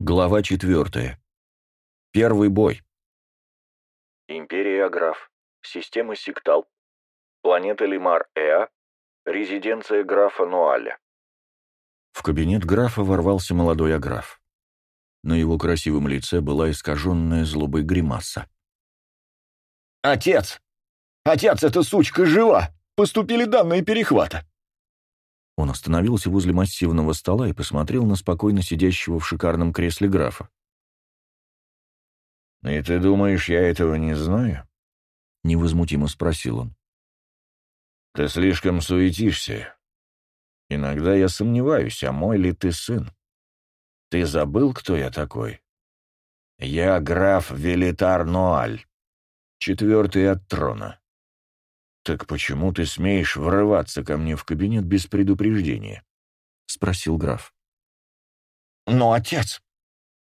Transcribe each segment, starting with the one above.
Глава четвертая. Первый бой. Империя Аграф. Система Сектал. Планета Лимар-Эа. Резиденция графа Нуаля. В кабинет графа ворвался молодой аграф. На его красивом лице была искаженная злобой гримаса. «Отец! Отец, эта сучка жива! Поступили данные перехвата!» Он остановился возле массивного стола и посмотрел на спокойно сидящего в шикарном кресле графа. «И ты думаешь, я этого не знаю?» — невозмутимо спросил он. «Ты слишком суетишься. Иногда я сомневаюсь, а мой ли ты сын? Ты забыл, кто я такой? Я граф Велитар Ноаль, четвертый от трона. «Так почему ты смеешь врываться ко мне в кабинет без предупреждения?» — спросил граф. «Но, отец,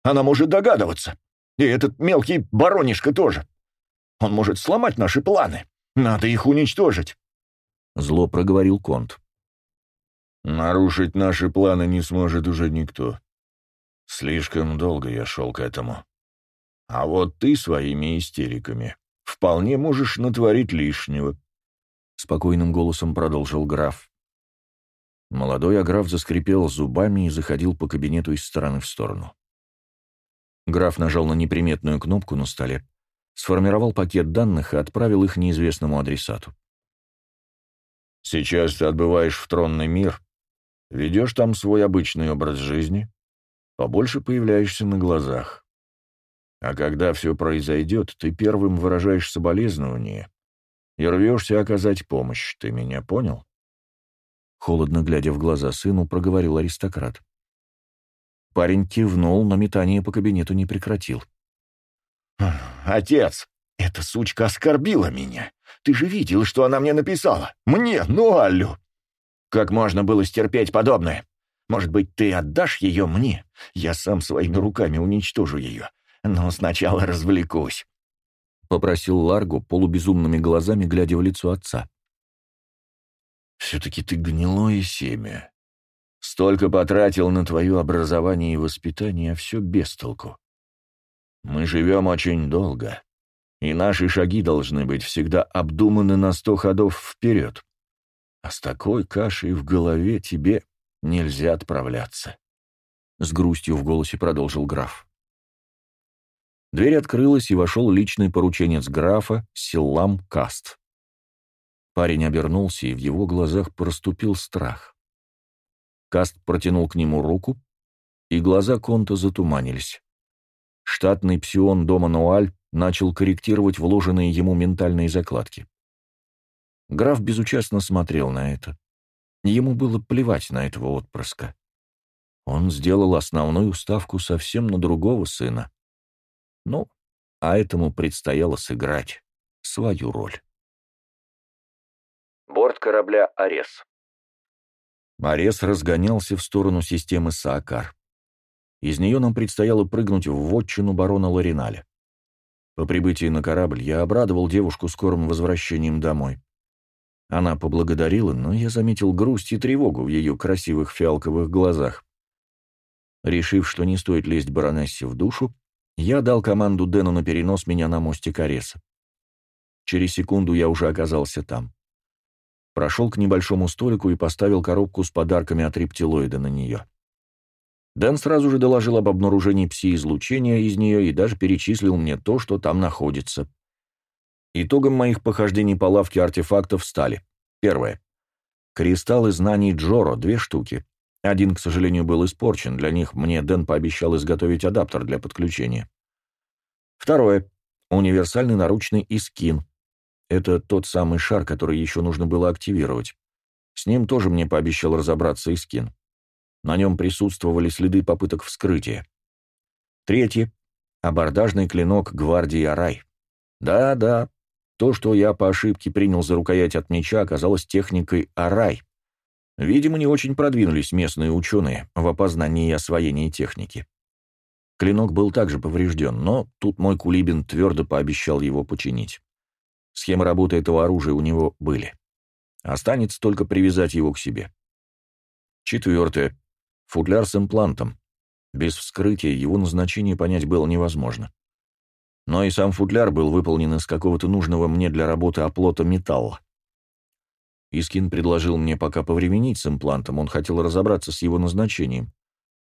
она может догадываться. И этот мелкий баронишка тоже. Он может сломать наши планы. Надо их уничтожить». Зло проговорил Конт. «Нарушить наши планы не сможет уже никто. Слишком долго я шел к этому. А вот ты своими истериками вполне можешь натворить лишнего спокойным голосом продолжил граф. Молодой аграф заскрипел зубами и заходил по кабинету из стороны в сторону. Граф нажал на неприметную кнопку на столе, сформировал пакет данных и отправил их неизвестному адресату. «Сейчас ты отбываешь в тронный мир, ведешь там свой обычный образ жизни, побольше появляешься на глазах. А когда все произойдет, ты первым выражаешь соболезнование и рвешься оказать помощь. Ты меня понял?» Холодно глядя в глаза сыну, проговорил аристократ. Парень кивнул, но метание по кабинету не прекратил. «Отец, эта сучка оскорбила меня. Ты же видел, что она мне написала. Мне, ну Аллю. Как можно было стерпеть подобное? Может быть, ты отдашь ее мне? Я сам своими руками уничтожу ее. Но сначала развлекусь. — попросил Ларго, полубезумными глазами глядя в лицо отца. «Все-таки ты гнилое семя. Столько потратил на твое образование и воспитание, а все без толку. Мы живем очень долго, и наши шаги должны быть всегда обдуманы на сто ходов вперед. А с такой кашей в голове тебе нельзя отправляться». С грустью в голосе продолжил граф. Дверь открылась, и вошел личный порученец графа Силлам Каст. Парень обернулся, и в его глазах проступил страх. Каст протянул к нему руку, и глаза Конта затуманились. Штатный псион дома Нуаль начал корректировать вложенные ему ментальные закладки. Граф безучастно смотрел на это. Ему было плевать на этого отпрыска. Он сделал основную ставку совсем на другого сына. Ну, а этому предстояло сыграть свою роль. Борт корабля «Арес». Арес разгонялся в сторону системы Саакар. Из нее нам предстояло прыгнуть в вотчину барона Лариналя. По прибытии на корабль я обрадовал девушку скорым возвращением домой. Она поблагодарила, но я заметил грусть и тревогу в ее красивых фиалковых глазах. Решив, что не стоит лезть баронессе в душу, я дал команду Дэну на перенос меня на мостик Ареса. Через секунду я уже оказался там. Прошел к небольшому столику и поставил коробку с подарками от рептилоида на нее. Дэн сразу же доложил об обнаружении пси-излучения из нее и даже перечислил мне то, что там находится. Итогом моих похождений по лавке артефактов стали. Первое. Кристаллы знаний Джоро, две штуки. Один, к сожалению, был испорчен, для них мне Дэн пообещал изготовить адаптер для подключения. Второе. Универсальный наручный Искин. Это тот самый шар, который еще нужно было активировать. С ним тоже мне пообещал разобраться Искин. На нем присутствовали следы попыток вскрытия. Третье. Абордажный клинок гвардии Арай. Да-да, то, что я по ошибке принял за рукоять от меча, оказалось техникой Арай. Видимо, не очень продвинулись местные ученые в опознании и освоении техники. Клинок был также поврежден, но тут мой Кулибин твердо пообещал его починить. Схемы работы этого оружия у него были. Останется только привязать его к себе. Четвертое. Футляр с имплантом. Без вскрытия его назначение понять было невозможно. Но и сам футляр был выполнен из какого-то нужного мне для работы оплота металла. Искин предложил мне пока повременить с имплантом, он хотел разобраться с его назначением,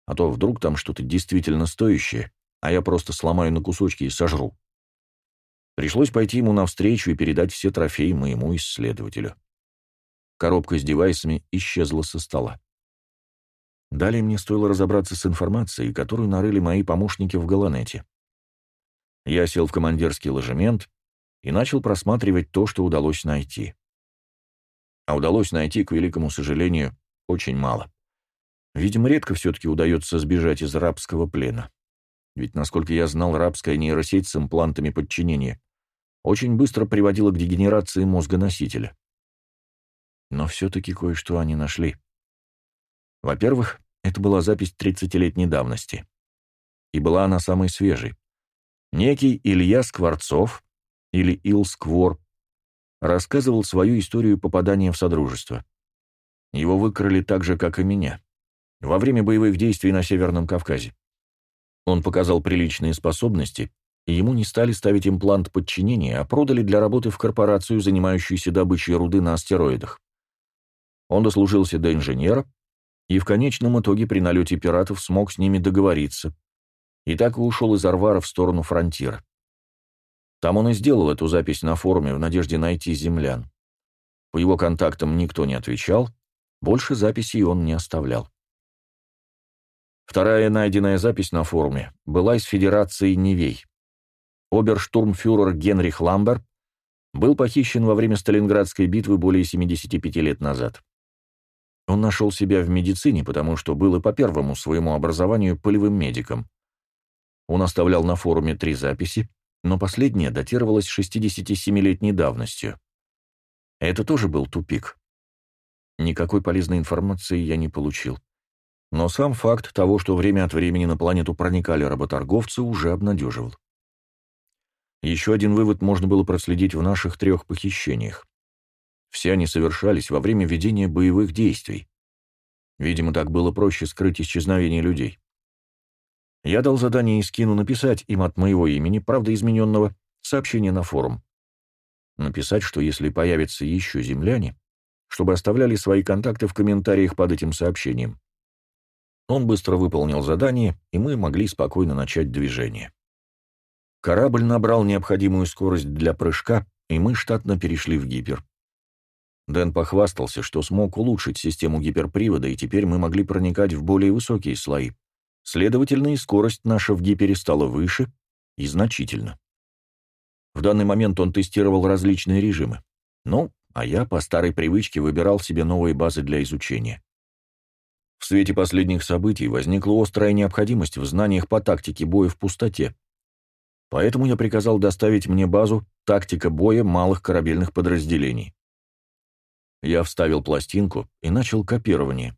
а то вдруг там что-то действительно стоящее, а я просто сломаю на кусочки и сожру. Пришлось пойти ему навстречу и передать все трофеи моему исследователю. Коробка с девайсами исчезла со стола. Далее мне стоило разобраться с информацией, которую нарыли мои помощники в Галанете. Я сел в командирский ложемент и начал просматривать то, что удалось найти. А удалось найти, к великому сожалению, очень мало. Видимо, редко все-таки удается сбежать из рабского плена. Ведь, насколько я знал, рабская нейросеть с имплантами подчинения очень быстро приводила к дегенерации мозга носителя. Но все-таки кое-что они нашли. Во-первых, это была запись 30-летней давности. И была она самой свежей. Некий Илья Скворцов, или Ил Сквор, рассказывал свою историю попадания в Содружество. Его выкрали так же, как и меня, во время боевых действий на Северном Кавказе. Он показал приличные способности, и ему не стали ставить имплант подчинения, а продали для работы в корпорацию, занимающуюся добычей руды на астероидах. Он дослужился до инженера, и в конечном итоге при налете пиратов смог с ними договориться, и так и ушел из Арвара в сторону фронтира. Там он и сделал эту запись на форуме в надежде найти землян. По его контактам никто не отвечал, больше записей он не оставлял. Вторая найденная запись на форуме была из Федерации Невей. Оберштурмфюрер Генрих Ламбер был похищен во время Сталинградской битвы более 75 лет назад. Он нашел себя в медицине, потому что был и по первому своему образованию полевым медиком. Он оставлял на форуме три записи, но последняя датировалась 67-летней давностью. Это тоже был тупик. Никакой полезной информации я не получил. Но сам факт того, что время от времени на планету проникали работорговцы, уже обнадеживал. Еще один вывод можно было проследить в наших трех похищениях. Все они совершались во время ведения боевых действий. Видимо, так было проще скрыть исчезновение людей. Я дал задание Искину написать им от моего имени, правда измененного, сообщение на форум. Написать, что если появятся еще земляне, чтобы оставляли свои контакты в комментариях под этим сообщением. Он быстро выполнил задание, и мы могли спокойно начать движение. Корабль набрал необходимую скорость для прыжка, и мы штатно перешли в гипер. Дэн похвастался, что смог улучшить систему гиперпривода, и теперь мы могли проникать в более высокие слои. Следовательно, и скорость наша в гипере стала выше и значительно. В данный момент он тестировал различные режимы. Ну, а я по старой привычке выбирал себе новые базы для изучения. В свете последних событий возникла острая необходимость в знаниях по тактике боя в пустоте. Поэтому я приказал доставить мне базу «Тактика боя малых корабельных подразделений». Я вставил пластинку и начал копирование.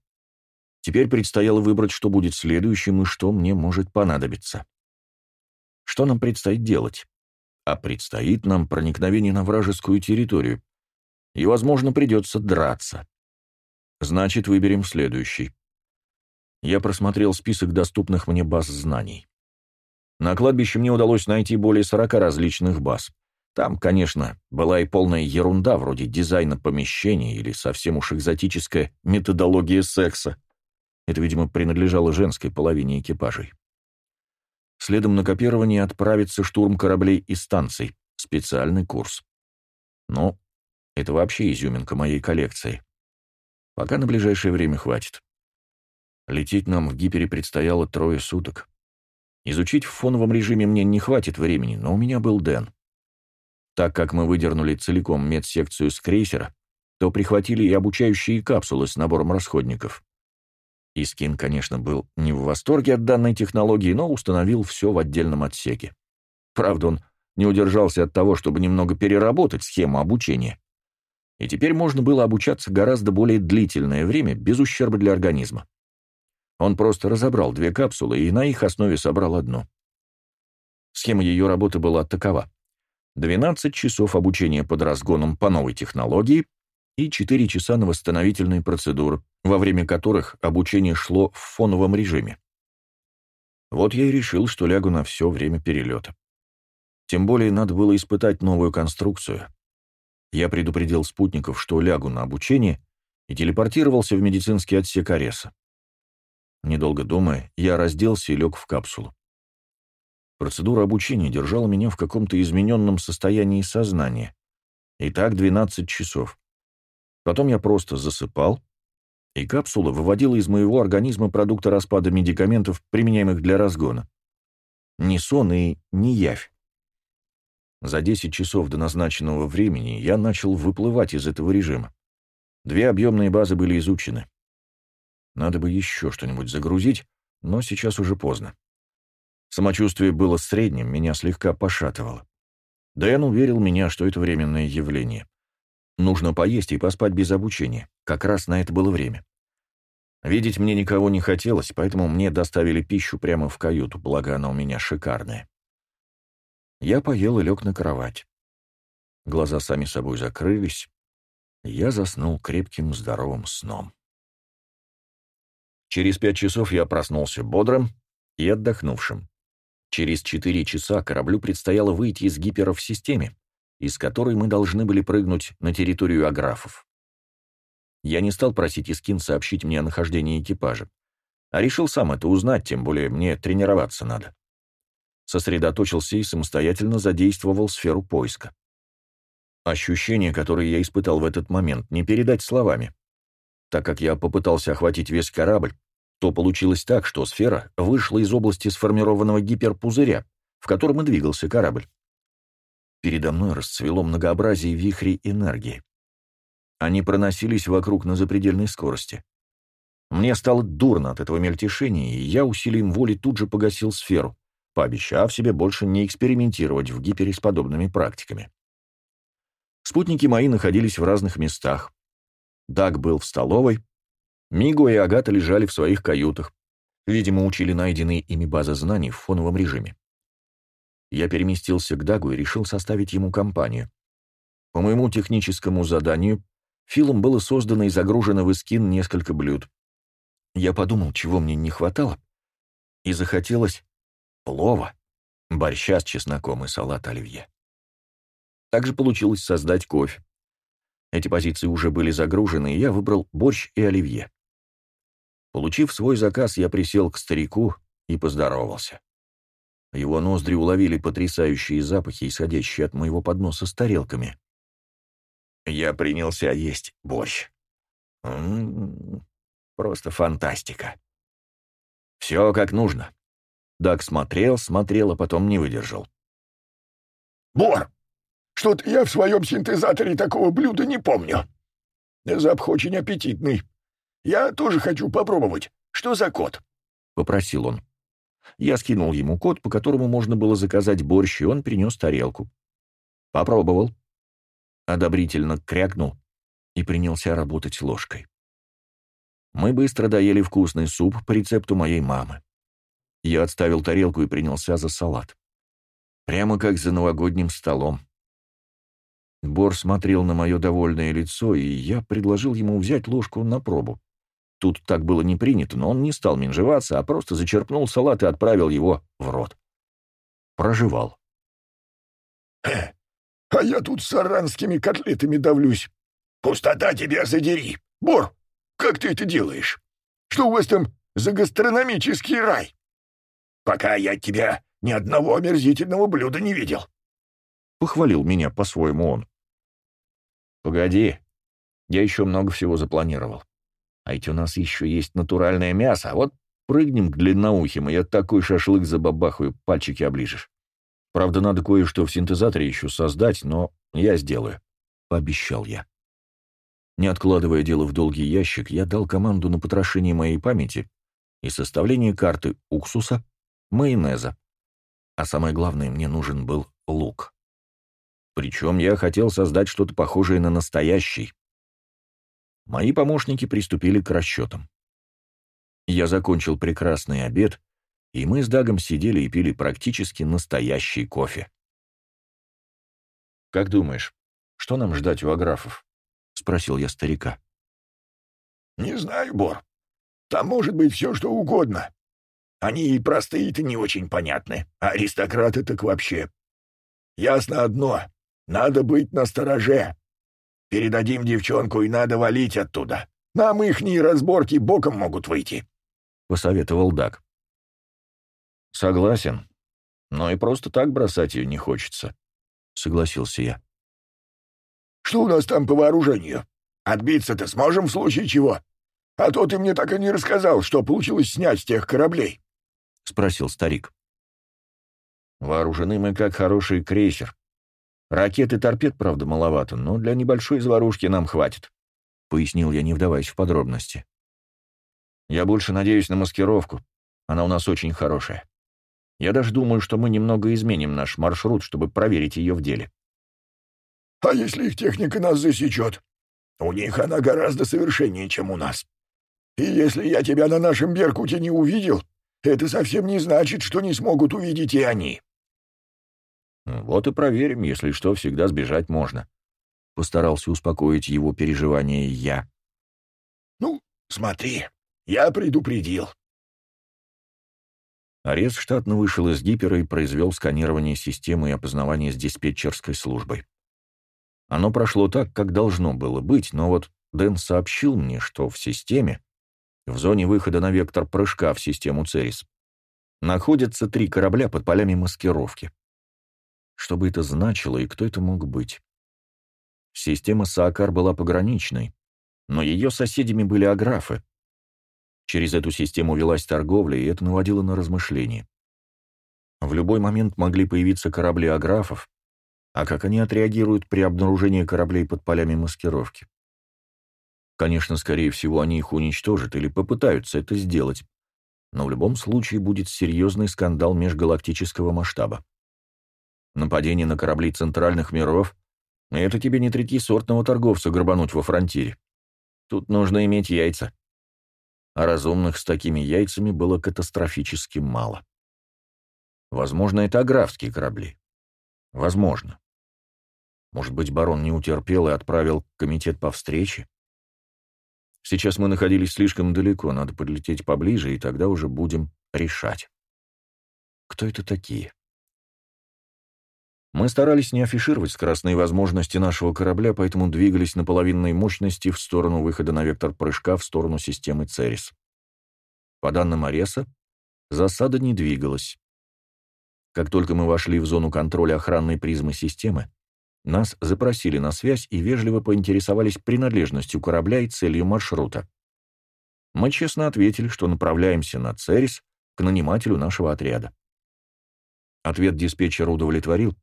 Теперь предстояло выбрать, что будет следующим и что мне может понадобиться. Что нам предстоит делать? А предстоит нам проникновение на вражескую территорию. И, возможно, придется драться. Значит, выберем следующий. Я просмотрел список доступных мне баз знаний. На кладбище мне удалось найти более 40 различных баз. Там, конечно, была и полная ерунда, вроде дизайна помещений или совсем уж экзотическая методология секса. Это, видимо, принадлежало женской половине экипажей. Следом на копирование отправится штурм кораблей и станций, специальный курс. Но это вообще изюминка моей коллекции. Пока на ближайшее время хватит. Лететь нам в гипере предстояло трое суток. Изучить в фоновом режиме мне не хватит времени, но у меня был Дэн. Так как мы выдернули целиком медсекцию с крейсера, то прихватили и обучающие капсулы с набором расходников. Искин, конечно, был не в восторге от данной технологии, но установил все в отдельном отсеке. Правда, он не удержался от того, чтобы немного переработать схему обучения. И теперь можно было обучаться гораздо более длительное время, без ущерба для организма. Он просто разобрал две капсулы и на их основе собрал одну. Схема ее работы была такова. 12 часов обучения под разгоном по новой технологии и 4 часа на восстановительные процедуры, во время которых обучение шло в фоновом режиме. Вот я и решил, что лягу на все время перелета. Тем более надо было испытать новую конструкцию. Я предупредил спутников, что лягу на обучение, и телепортировался в медицинский отсек Ареса. Недолго думая, я разделся и лег в капсулу. Процедура обучения держала меня в каком-то измененном состоянии сознания. И так 12 часов. Потом я просто засыпал, и капсула выводила из моего организма продукты распада медикаментов, применяемых для разгона. Ни сон и ни явь. За 10 часов до назначенного времени я начал выплывать из этого режима. Две объемные базы были изучены. Надо бы еще что-нибудь загрузить, но сейчас уже поздно. Самочувствие было средним, меня слегка пошатывало. Дэн уверил меня, что это временное явление. Нужно поесть и поспать без обучения. Как раз на это было время. Видеть мне никого не хотелось, поэтому мне доставили пищу прямо в каюту, благо она у меня шикарная. Я поел и лег на кровать. Глаза сами собой закрылись, я заснул крепким здоровым сном. Через пять часов я проснулся бодрым и отдохнувшим. Через четыре часа кораблю предстояло выйти из гипера в системе, из которой мы должны были прыгнуть на территорию аграфов. Я не стал просить Искин сообщить мне о нахождении экипажа, а решил сам это узнать, тем более мне тренироваться надо. Сосредоточился и самостоятельно задействовал сферу поиска. Ощущения, которые я испытал в этот момент, не передать словами. Так как я попытался охватить весь корабль, то получилось так, что сфера вышла из области сформированного гиперпузыря, в котором и двигался корабль. Передо мной расцвело многообразие вихрей энергии. Они проносились вокруг на запредельной скорости. Мне стало дурно от этого мельтешения, и я усилием воли тут же погасил сферу, пообещав себе больше не экспериментировать в гипере с подобными практиками. Спутники мои находились в разных местах. Даг был в столовой, Миго и Агата лежали в своих каютах, видимо, учили найденные ими базы знаний в фоновом режиме. Я переместился к Дагу и решил составить ему компанию. По моему техническому заданию Филом было создано и загружено в Искин несколько блюд. Я подумал, чего мне не хватало, и захотелось плова, борща с чесноком и салат оливье. Также получилось создать кофе. Эти позиции уже были загружены, и я выбрал борщ и оливье. Получив свой заказ, я присел к старику и поздоровался. Его ноздри уловили потрясающие запахи, исходящие от моего подноса с тарелками. Я принялся есть борщ. М -м -м, просто фантастика. Все как нужно. Даг смотрел, смотрел, а потом не выдержал. «Бор, что-то я в своем синтезаторе такого блюда не помню. Запах очень аппетитный. Я тоже хочу попробовать. Что за код?» — попросил он. Я скинул ему код, по которому можно было заказать борщ, и он принес тарелку. Попробовал. Одобрительно крякнул и принялся работать ложкой. Мы быстро доели вкусный суп по рецепту моей мамы. Я отставил тарелку и принялся за салат. Прямо как за новогодним столом. Бор смотрел на мое довольное лицо, и я предложил ему взять ложку на пробу. Тут так было не принято, но он не стал менжеваться, а просто зачерпнул салат и отправил его в рот. Проживал. «Э, а я тут с аранскими котлетами давлюсь. Пустота тебя задери. Бор, как ты это делаешь? Что у вас там за гастрономический рай? Пока я от тебя ни одного омерзительного блюда не видел. Похвалил меня по-своему он. Погоди, я еще много всего запланировал. А ведь у нас еще есть натуральное мясо, а вот прыгнем к длинноухим, и я такой шашлык забабахаю, пальчики оближешь. Правда, надо кое-что в синтезаторе еще создать, но я сделаю», — пообещал я. Не откладывая дело в долгий ящик, я дал команду на потрошение моей памяти и составление карты уксуса, майонеза. А самое главное, мне нужен был лук. Причем я хотел создать что-то похожее на настоящий, мои помощники приступили к расчетам. Я закончил прекрасный обед, и мы с Дагом сидели и пили практически настоящий кофе. «Как думаешь, что нам ждать у аграфов?» — спросил я старика. «Не знаю, Бор. Там может быть все, что угодно. Они и простые-то не очень понятны, а аристократы так вообще. Ясно одно — надо быть настороже. Передадим девчонку, и надо валить оттуда. Нам ихние разборки боком могут выйти», — посоветовал Даг. «Согласен. Но и просто так бросать ее не хочется», — согласился я. «Что у нас там по вооружению? Отбиться-то сможем в случае чего? А то ты мне так и не рассказал, что получилось снять с тех кораблей». — спросил старик. «Вооружены мы как хороший крейсер. Ракет и торпед, правда, маловато, но для небольшой заварушки нам хватит», — пояснил я, не вдаваясь в подробности. «Я больше надеюсь на маскировку. Она у нас очень хорошая. Я даже думаю, что мы немного изменим наш маршрут, чтобы проверить ее в деле». «А если их техника нас засечет? У них она гораздо совершеннее, чем у нас. И если я тебя на нашем Беркуте не увидел, это совсем не значит, что не смогут увидеть и они. Вот и проверим, если что, всегда сбежать можно. Постарался успокоить его переживания я. Ну, смотри, я предупредил. Арес штатно вышел из гипера и произвел сканирование системы и опознавание с диспетчерской службой. Оно прошло так, как должно было быть, но вот Дэн сообщил мне, что в системе в зоне выхода на вектор прыжка в систему Церис, находятся три корабля под полями маскировки. Что бы это значило и кто это мог быть? Система Саакар была пограничной, но ее соседями были аграфы. Через эту систему велась торговля, и это наводило на размышления. В любой момент могли появиться корабли аграфов, а как они отреагируют при обнаружении кораблей под полями маскировки? Конечно, скорее всего, они их уничтожат или попытаются это сделать, но в любом случае будет серьезный скандал межгалактического масштаба. Нападение на корабли центральных миров — это тебе не третьесортного торговца грабануть во фронтире. Тут нужно иметь яйца. А разумных с такими яйцами было катастрофически мало. Возможно, это аграфские корабли. Возможно. Может быть, барон не утерпел и отправил комитет по встрече? Сейчас мы находились слишком далеко, надо подлететь поближе, и тогда уже будем решать. Кто это такие? Мы старались не афишировать скоростные возможности нашего корабля, поэтому двигались на половинной мощности в сторону выхода на вектор прыжка в сторону системы Церис. По данным Ареса, засада не двигалась. Как только мы вошли в зону контроля охранной призмы системы, нас запросили на связь и вежливо поинтересовались принадлежностью корабля и целью маршрута. Мы честно ответили, что направляемся на Церис к нанимателю нашего отряда. Ответ диспетчера удовлетворил,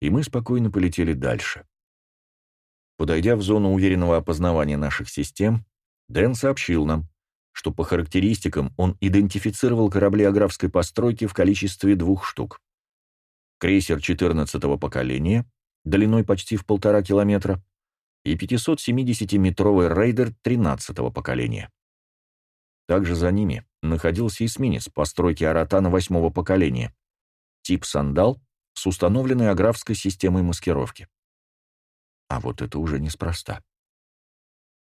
и мы спокойно полетели дальше. Подойдя в зону уверенного опознавания наших систем, Дэн сообщил нам, что по характеристикам он идентифицировал корабли аграфской постройки в количестве двух штук. Крейсер 14-го поколения длиной почти в полтора километра, и 570-метровый рейдер 13-го поколения. Также за ними находился эсминец постройки Аратана 8-го поколения, тип «Сандал» с установленной аграфской системой маскировки. А вот это уже неспроста.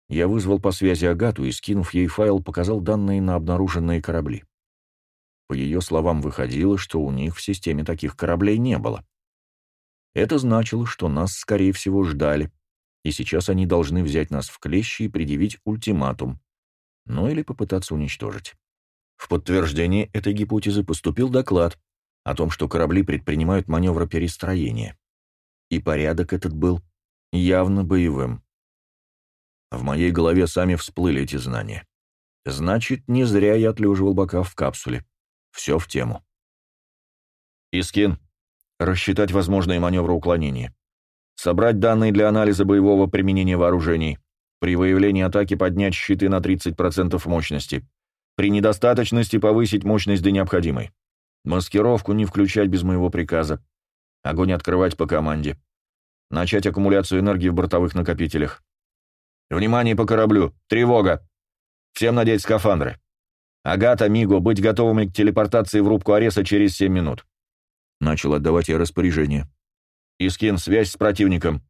Я вызвал по связи Агату и, скинув ей файл, показал данные на обнаруженные корабли. По ее словам, выходило, что у них в системе таких кораблей не было. Это значило, что нас, скорее всего, ждали, и сейчас они должны взять нас в клещи и предъявить ультиматум, ну или попытаться уничтожить. В подтверждение этой гипотезы поступил доклад о том, что корабли предпринимают маневры перестроения. И порядок этот был явно боевым. В моей голове сами всплыли эти знания. Значит, не зря я отлеживал бока в капсуле. Все в тему. «Искин, рассчитать возможные маневры уклонения, собрать данные для анализа боевого применения вооружений, при выявлении атаки поднять щиты на 30% мощности, при недостаточности повысить мощность до необходимой, маскировку не включать без моего приказа, огонь открывать по команде, начать аккумуляцию энергии в бортовых накопителях. Внимание по кораблю! Тревога! Всем надеть скафандры. Агата, Миго, быть готовыми к телепортации в рубку Ареса через 7 минут. Начал отдавать я распоряжение. «Искин, связь с противником».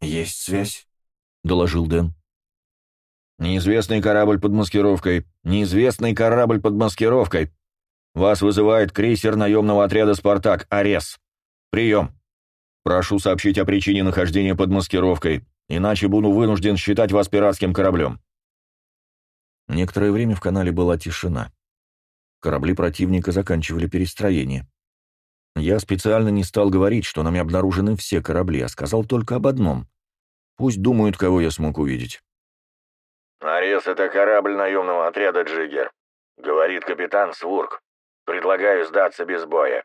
«Есть связь», — доложил Дэн. «Неизвестный корабль под маскировкой. Неизвестный корабль под маскировкой», Вас вызывает крейсер наемного отряда «Спартак» Арес. Прием. Прошу сообщить о причине нахождения под маскировкой, иначе буду вынужден считать вас пиратским кораблем». Некоторое время в канале была тишина. Корабли противника заканчивали перестроение. Я специально не стал говорить, что нами обнаружены все корабли, а сказал только об одном. Пусть думают, кого я смог увидеть. «Арес — это корабль наемного отряда «Джиггер», — говорит капитан Свурк. «Предлагаю сдаться без боя.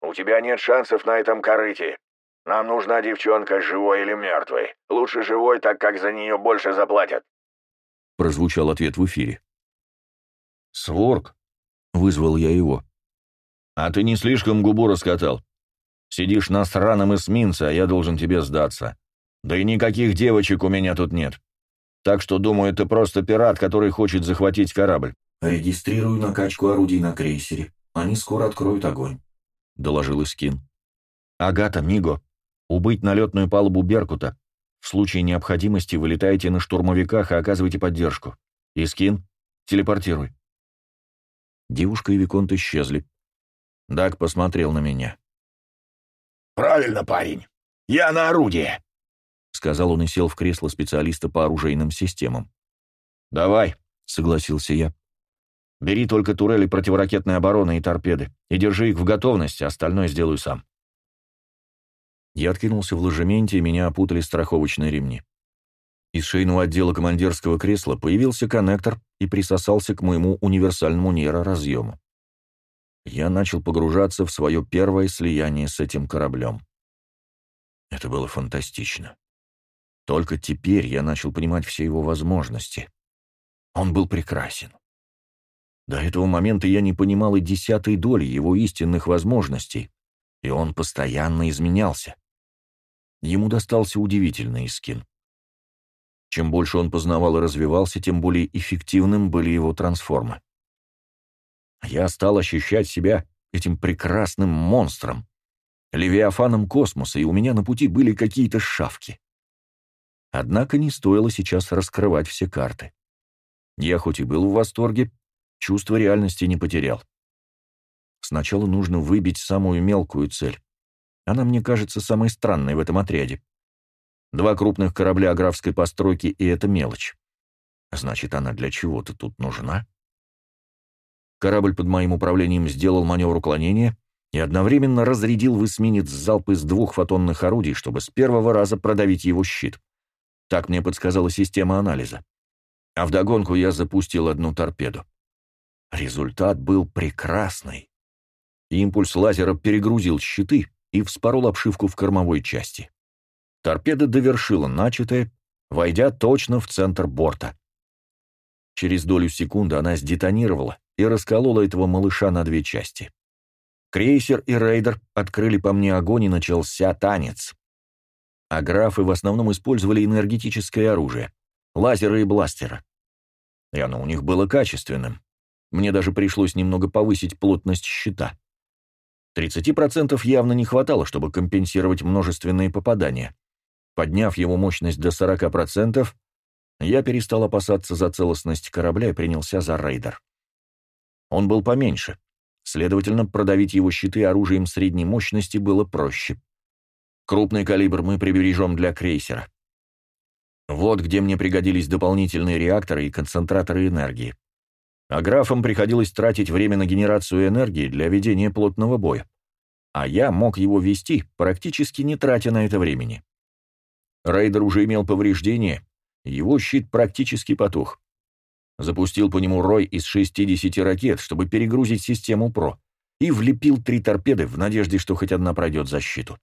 У тебя нет шансов на этом корыте. Нам нужна девчонка, живой или мертвой. Лучше живой, так как за нее больше заплатят». Прозвучал ответ в эфире. «Сворк», — вызвал я его. «А ты не слишком губу раскатал? Сидишь на сраном эсминце, а я должен тебе сдаться. Да и никаких девочек у меня тут нет. Так что, думаю, это просто пират, который хочет захватить корабль». «Регистрирую накачку орудий на крейсере. Они скоро откроют огонь», — доложил Искин. «Агата, Миго, убыть на летную палубу Беркута. В случае необходимости вылетаете на штурмовиках и оказывайте поддержку. Искин, телепортируй». Девушка и Виконт исчезли. Даг посмотрел на меня. «Правильно, парень. Я на орудие», — сказал он и сел в кресло специалиста по оружейным системам. «Давай», — согласился я. «Бери только турели противоракетной обороны и торпеды, и держи их в готовности, остальное сделаю сам». Я откинулся в ложементе, и меня опутали страховочные ремни. Из шейного отдела командирского кресла появился коннектор и присосался к моему универсальному нейроразъему я начал погружаться в свое первое слияние с этим кораблем. Это было фантастично. Только теперь я начал понимать все его возможности. Он был прекрасен. До этого момента я не понимал и десятой доли его истинных возможностей, и он постоянно изменялся. Ему достался удивительный скин. Чем больше он познавал и развивался, тем более эффективным были его трансформы. Я стал ощущать себя этим прекрасным монстром, левиафаном космоса, и у меня на пути были какие-то шавки. Однако не стоило сейчас раскрывать все карты. Я хоть и был в восторге, чувство реальности не потерял. Сначала нужно выбить самую мелкую цель. Она мне кажется самой странной в этом отряде. Два крупных корабля аграфской постройки, и это мелочь. Значит, она для чего-то тут нужна? Корабль под моим управлением сделал маневр уклонения и одновременно разрядил в эсминец залп из двух фотонных орудий, чтобы с первого раза продавить его щит. Так мне подсказала система анализа. А вдогонку я запустил одну торпеду. Результат был прекрасный. Импульс лазера перегрузил щиты и вспорол обшивку в кормовой части. Торпеда довершила начатое, войдя точно в центр борта. Через долю секунды она сдетонировала, и расколола этого малыша на две части. Крейсер и рейдер открыли по мне огонь, и начался танец. А графы в основном использовали энергетическое оружие, лазеры и бластеры. И оно у них было качественным. Мне даже пришлось немного повысить плотность щита. 30% явно не хватало, чтобы компенсировать множественные попадания. Подняв его мощность до 40%, я перестал опасаться за целостность корабля и принялся за рейдер. Он был поменьше. Следовательно, продавить его щиты оружием средней мощности было проще. Крупный калибр мы прибережем для крейсера. Вот где мне пригодились дополнительные реакторы и концентраторы энергии. А графам приходилось тратить время на генерацию энергии для ведения плотного боя. А я мог его вести, практически не тратя на это времени. Рейдер уже имел повреждения, его щит практически потух. Запустил по нему рой из 60 ракет, чтобы перегрузить систему ПРО, и влепил три торпеды в надежде, что хоть одна пройдет защиту.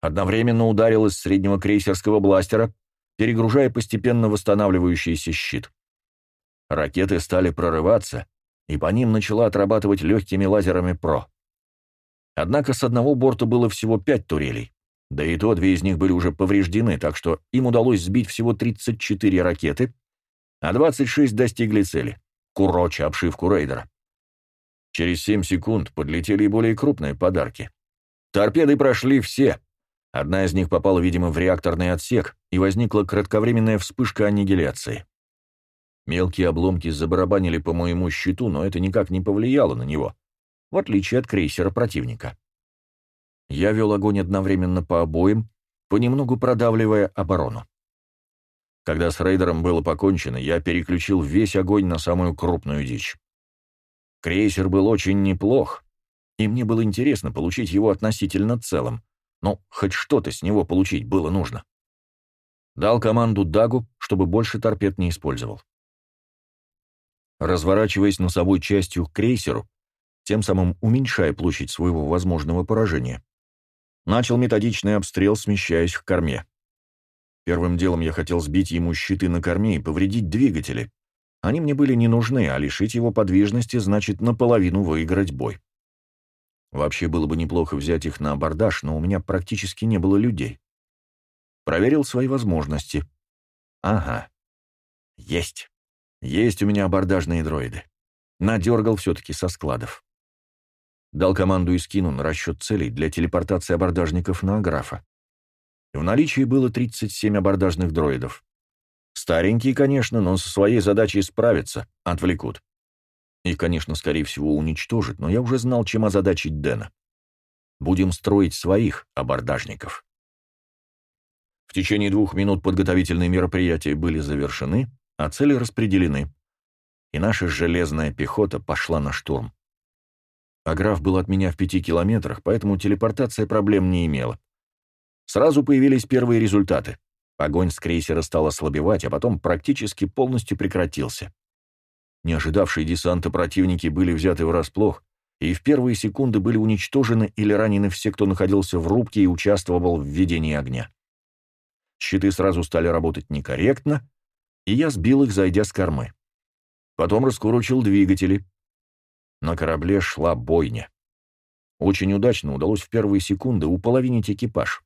Одновременно ударил из среднего крейсерского бластера, перегружая постепенно восстанавливающийся щит. Ракеты стали прорываться, и по ним начала отрабатывать легкими лазерами ПРО. Однако с одного борта было всего пять турелей, да и то две из них были уже повреждены, так что им удалось сбить всего 34 ракеты а 26 достигли цели, куроча обшивку рейдера. Через 7 секунд подлетели и более крупные подарки. Торпеды прошли все. Одна из них попала, видимо, в реакторный отсек, и возникла кратковременная вспышка аннигиляции. Мелкие обломки забарабанили по моему щиту, но это никак не повлияло на него, в отличие от крейсера противника. Я вел огонь одновременно по обоим, понемногу продавливая оборону. Когда с рейдером было покончено, я переключил весь огонь на самую крупную дичь. Крейсер был очень неплох, и мне было интересно получить его относительно целым, но хоть что-то с него получить было нужно. Дал команду Дагу, чтобы больше торпед не использовал. Разворачиваясь носовой частью к крейсеру, тем самым уменьшая площадь своего возможного поражения, начал методичный обстрел, смещаясь к корме. Первым делом я хотел сбить ему щиты на корме и повредить двигатели. Они мне были не нужны, а лишить его подвижности значит наполовину выиграть бой. Вообще было бы неплохо взять их на абордаж, но у меня практически не было людей. Проверил свои возможности. Ага. Есть. Есть у меня абордажные дроиды. Надергал все-таки со складов. Дал команду Искину на расчет целей для телепортации абордажников на Аграфа. В наличии было 37 абордажных дроидов. Старенькие, конечно, но со своей задачей справятся, отвлекут. Их, конечно, скорее всего, уничтожат, но я уже знал, чем озадачить Дэна. Будем строить своих абордажников. В течение двух минут подготовительные мероприятия были завершены, а цели распределены, и наша железная пехота пошла на штурм. Аграф был от меня в пяти километрах, поэтому телепортация проблем не имела. Сразу появились первые результаты. Огонь с крейсера стал ослабевать, а потом практически полностью прекратился. Не ожидавшие десанта противники были взяты врасплох, и в первые секунды были уничтожены или ранены все, кто находился в рубке и участвовал в ведении огня. Щиты сразу стали работать некорректно, и я сбил их, зайдя с кормы. Потом раскурочил двигатели. На корабле шла бойня. Очень удачно удалось в первые секунды уполовинить экипаж.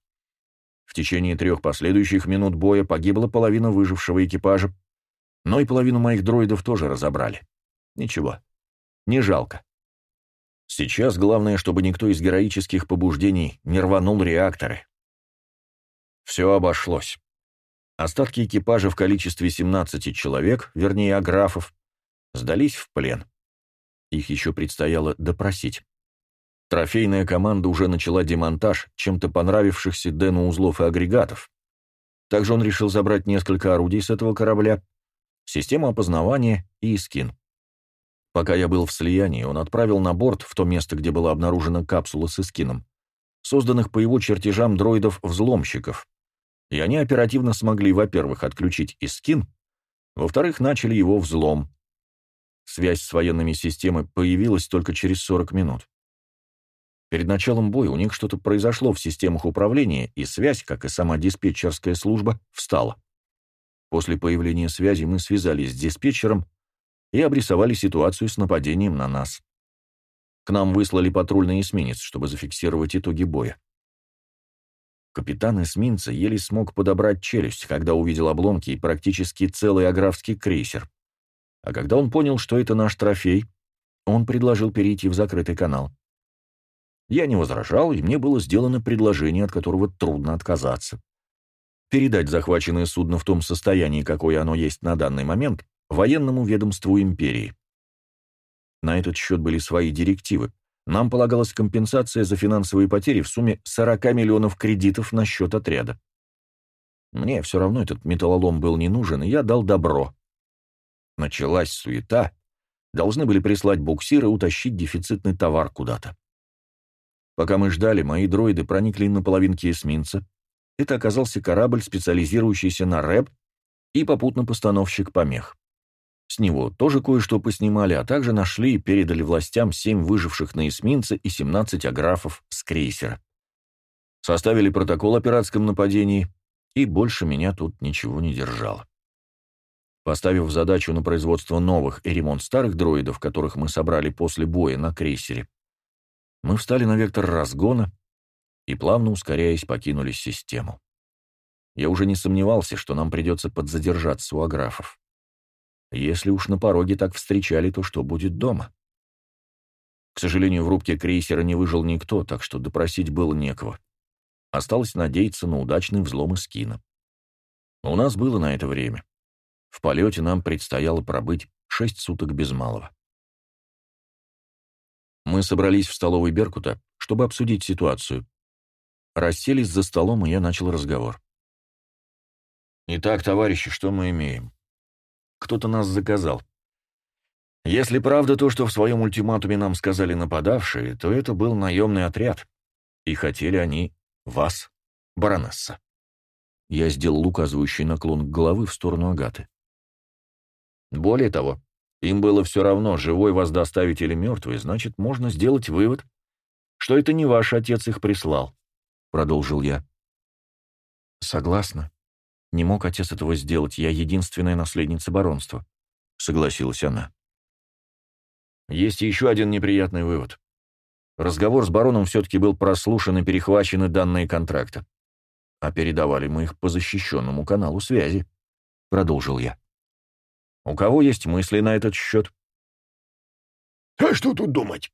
В течение трех последующих минут боя погибла половина выжившего экипажа, но и половину моих дроидов тоже разобрали. Ничего, не жалко. Сейчас главное, чтобы никто из героических побуждений не рванул реакторы. Все обошлось. Остатки экипажа в количестве 17 человек, вернее, аграфов, сдались в плен. Их еще предстояло допросить. Трофейная команда уже начала демонтаж чем-то понравившихся Дэну узлов и агрегатов. Также он решил забрать несколько орудий с этого корабля, систему опознавания и скин. Пока я был в слиянии, он отправил на борт, в то место, где была обнаружена капсула с эскином, созданных по его чертежам дроидов-взломщиков, и они оперативно смогли, во-первых, отключить искин, во-вторых, начали его взлом. Связь с военными системой появилась только через 40 минут. Перед началом боя у них что-то произошло в системах управления, и связь, как и сама диспетчерская служба, встала. После появления связи мы связались с диспетчером и обрисовали ситуацию с нападением на нас. К нам выслали патрульный эсминец, чтобы зафиксировать итоги боя. Капитан эсминца еле смог подобрать челюсть, когда увидел обломки и практически целый аграфский крейсер. А когда он понял, что это наш трофей, он предложил перейти в закрытый канал. Я не возражал, и мне было сделано предложение, от которого трудно отказаться. Передать захваченное судно в том состоянии, какое оно есть на данный момент, военному ведомству империи. На этот счет были свои директивы. Нам полагалась компенсация за финансовые потери в сумме 40 миллионов кредитов на счет отряда. Мне все равно этот металлолом был не нужен, и я дал добро. Началась суета. Должны были прислать буксир и утащить дефицитный товар куда-то. Пока мы ждали, мои дроиды проникли на половинки эсминца. Это оказался корабль, специализирующийся на рэп и попутно постановщик помех. С него тоже кое-что поснимали, а также нашли и передали властям семь выживших на эсминце и 17 аграфов с крейсера. Составили протокол о пиратском нападении, и больше меня тут ничего не держало. Поставив задачу на производство новых и ремонт старых дроидов, которых мы собрали после боя на крейсере, мы встали на вектор разгона и, плавно ускоряясь, покинули систему. Я уже не сомневался, что нам придется подзадержаться у аграфов. Если уж на пороге так встречали, то что будет дома? К сожалению, в рубке крейсера не выжил никто, так что допросить было некого. Осталось надеяться на удачный взлом эскина. Но у нас было на это время. В полете нам предстояло пробыть шесть суток без малого. Мы собрались в столовой Беркута, чтобы обсудить ситуацию. Расселись за столом, и я начал разговор. «Итак, товарищи, что мы имеем? Кто-то нас заказал. Если правда то, что в своем ультиматуме нам сказали нападавшие, то это был наемный отряд, и хотели они вас, баронесса». Я сделал указывающий наклон головы в сторону Агаты. Более того, им было все равно, живой вас доставить или мертвый, значит, можно сделать вывод, что это не ваш отец их прислал, — продолжил я. Согласна. Не мог отец этого сделать, я единственная наследница баронства, — согласилась она. Есть еще один неприятный вывод. Разговор с бароном все-таки был прослушан и перехвачены данные контракта. А передавали мы их по защищенному каналу связи, — продолжил я. У кого есть мысли на этот счет? А что тут думать?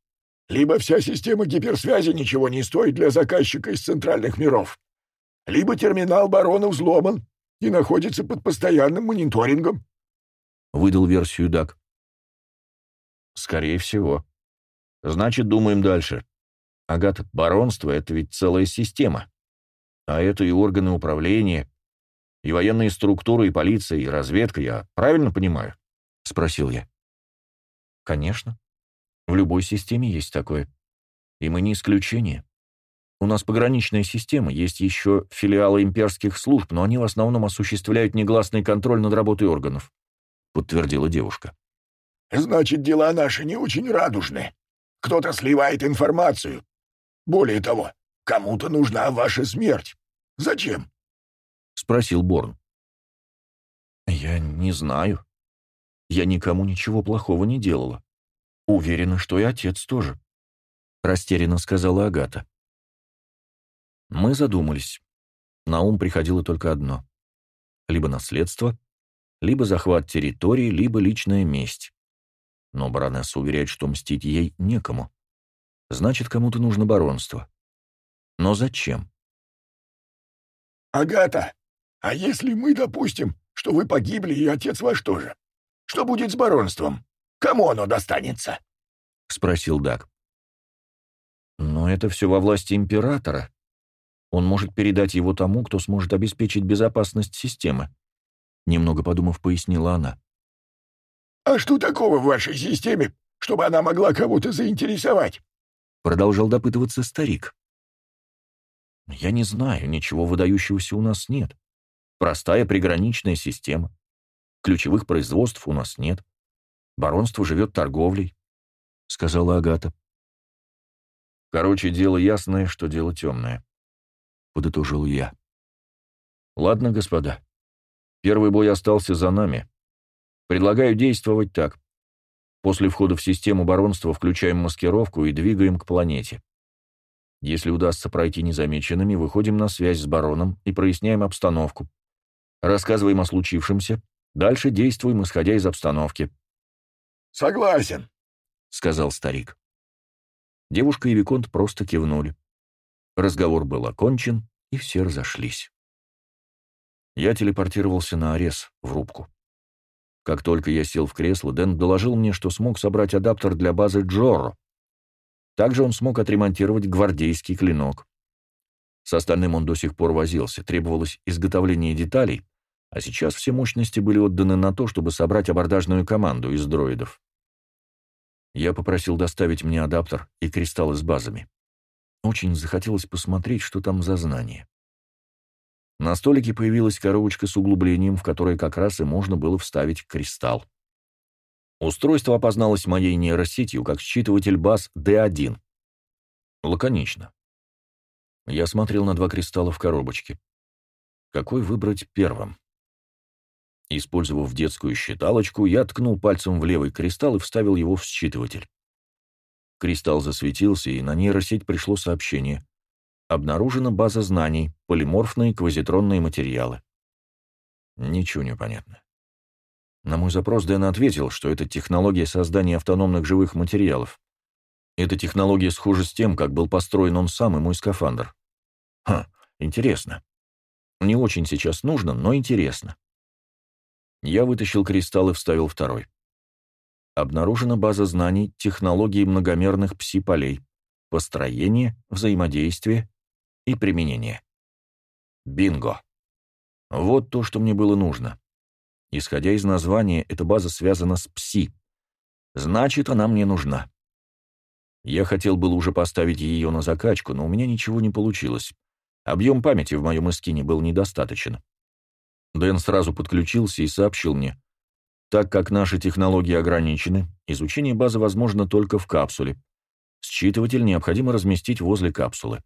Либо вся система гиперсвязи ничего не стоит для заказчика из центральных миров, либо терминал барона взломан и находится под постоянным мониторингом. Выдал версию Дак. Скорее всего. Значит, думаем дальше. Агат, баронство — это ведь целая система. А это и органы управления, и военные структуры, и полиция, и разведка, я правильно понимаю?» — спросил я. «Конечно. В любой системе есть такое. И мы не исключение. У нас пограничная система, есть еще филиалы имперских служб, но они в основном осуществляют негласный контроль над работой органов», — подтвердила девушка. «Значит, дела наши не очень радужные. Кто-то сливает информацию. Более того, кому-то нужна ваша смерть. Зачем?» спросил Борн. «Я не знаю. Я никому ничего плохого не делала. Уверена, что и отец тоже», — растерянно сказала Агата. Мы задумались. На ум приходило только одно. Либо наследство, либо захват территории, либо личная месть. Но баронесса уверяет, что мстить ей некому. Значит, кому-то нужно баронство. Но зачем? «Агата, а если мы допустим, что вы погибли, и отец ваш тоже? Что будет с баронством? Кому оно достанется?» — спросил Даг. «Но это все во власти императора. Он может передать его тому, кто сможет обеспечить безопасность системы», — немного подумав, пояснила она. «А что такого в вашей системе, чтобы она могла кого-то заинтересовать?» — продолжал допытываться старик. «Я не знаю, ничего выдающегося у нас нет. Простая приграничная система. Ключевых производств у нас нет. Баронство живет торговлей, — сказала Агата. Короче, дело ясное, что дело темное, — подытожил я. Ладно, господа. Первый бой остался за нами. Предлагаю действовать так. После входа в систему баронства включаем маскировку и двигаем к планете. Если удастся пройти незамеченными, выходим на связь с бароном и проясняем обстановку. Рассказываем о случившемся. Дальше действуем, исходя из обстановки. «Согласен», — сказал старик. Девушка и Виконт просто кивнули. Разговор был окончен, и все разошлись. Я телепортировался на Арес, в рубку. Как только я сел в кресло, Дэн доложил мне, что смог собрать адаптер для базы Джоро. Также он смог отремонтировать гвардейский клинок. С остальным он до сих пор возился, требовалось изготовление деталей, а сейчас все мощности были отданы на то, чтобы собрать абордажную команду из дроидов. Я попросил доставить мне адаптер и кристаллы с базами. Очень захотелось посмотреть, что там за знание. На столике появилась коробочка с углублением, в которое как раз и можно было вставить кристалл. Устройство опозналось моей нейросетью как считыватель баз D1. Лаконично. Я смотрел на два кристалла в коробочке. Какой выбрать первым? Использовав детскую считалочку, я ткнул пальцем в левый кристалл и вставил его в считыватель. Кристалл засветился, и на нейросеть пришло сообщение. Обнаружена база знаний, полиморфные квазитронные материалы. Ничего не понятно. На мой запрос Дэн ответил, что это технология создания автономных живых материалов. Эта технология схожа с тем, как был построен он сам и мой скафандр. Ха, интересно. Не очень сейчас нужно, но интересно. Я вытащил кристалл и вставил второй. Обнаружена база знаний технологии многомерных пси-полей, построение, взаимодействие и применение. Бинго! Вот то, что мне было нужно. Исходя из названия, эта база связана с пси. Значит, она мне нужна. Я хотел было уже поставить ее на закачку, но у меня ничего не получилось. Объем памяти в моем эскине был недостаточен. Дэн сразу подключился и сообщил мне. Так как наши технологии ограничены, изучение базы возможно только в капсуле. Считыватель необходимо разместить возле капсулы.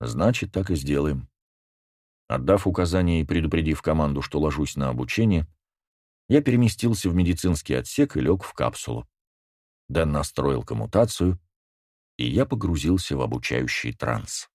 Значит, так и сделаем. Отдав указание и предупредив команду, что ложусь на обучение, я переместился в медицинский отсек и лег в капсулу. Дэн настроил коммутацию, и я погрузился в обучающий транс.